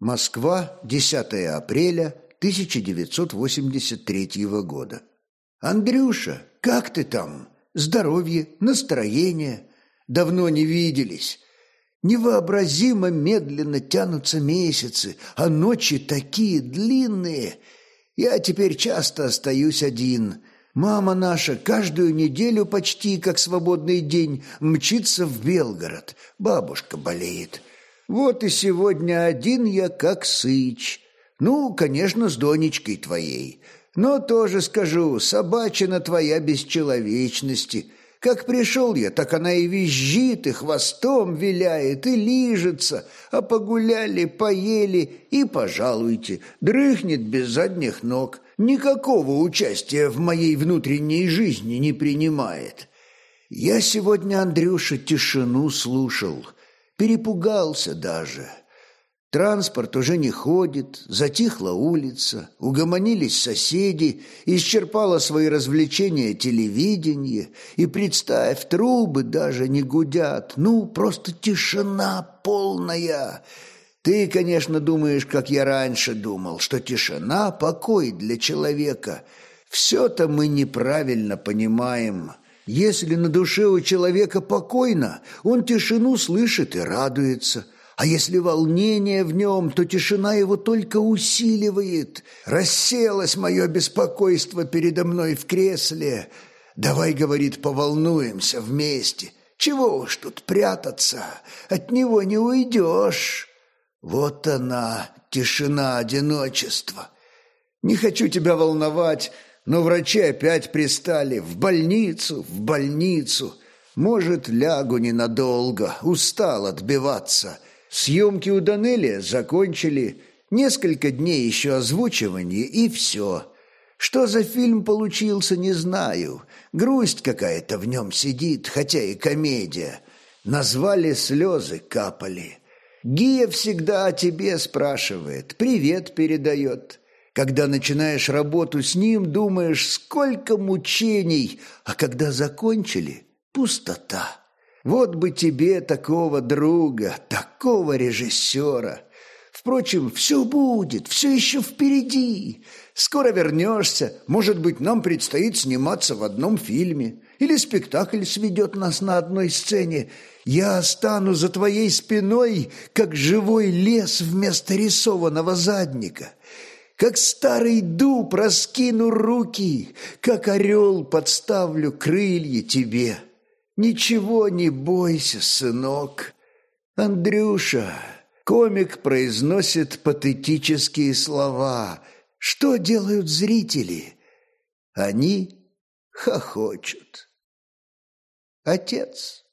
Москва, 10 апреля 1983 года. «Андрюша, как ты там? Здоровье, настроение? Давно не виделись. Невообразимо медленно тянутся месяцы, а ночи такие длинные. Я теперь часто остаюсь один. Мама наша каждую неделю почти как свободный день мчится в Белгород. Бабушка болеет. Вот и сегодня один я как сыч. Ну, конечно, с Донечкой твоей. Но тоже скажу, собачина твоя бесчеловечности. Как пришел я, так она и визжит, и хвостом виляет, и лижется. А погуляли, поели и, пожалуйте, дрыхнет без задних ног. Никакого участия в моей внутренней жизни не принимает. Я сегодня, Андрюша, тишину слушал — Перепугался даже. Транспорт уже не ходит, затихла улица, угомонились соседи, исчерпало свои развлечения телевидение, и, представь, трубы даже не гудят, ну, просто тишина полная. Ты, конечно, думаешь, как я раньше думал, что тишина – покой для человека. Все-то мы неправильно понимаем. Если на душе у человека покойно, он тишину слышит и радуется. А если волнение в нем, то тишина его только усиливает. Расселось мое беспокойство передо мной в кресле. Давай, говорит, поволнуемся вместе. Чего уж тут прятаться, от него не уйдешь. Вот она, тишина одиночества. Не хочу тебя волновать, но врачи опять пристали. В больницу, в больницу. Может, лягу ненадолго. Устал отбиваться. Съемки у Данелия закончили. Несколько дней еще озвучивания, и все. Что за фильм получился, не знаю. Грусть какая-то в нем сидит, хотя и комедия. Назвали «Слезы капали». Гия всегда о тебе спрашивает, привет передает. Когда начинаешь работу с ним, думаешь, сколько мучений, а когда закончили – пустота. Вот бы тебе такого друга, такого режиссера. Впрочем, все будет, все еще впереди. Скоро вернешься, может быть, нам предстоит сниматься в одном фильме. Или спектакль сведет нас на одной сцене. Я стану за твоей спиной, как живой лес вместо рисованного задника. Как старый дуб раскину руки, Как орел подставлю крылья тебе. Ничего не бойся, сынок. Андрюша, комик произносит патетические слова. Что делают зрители? Они хохочут. Отец.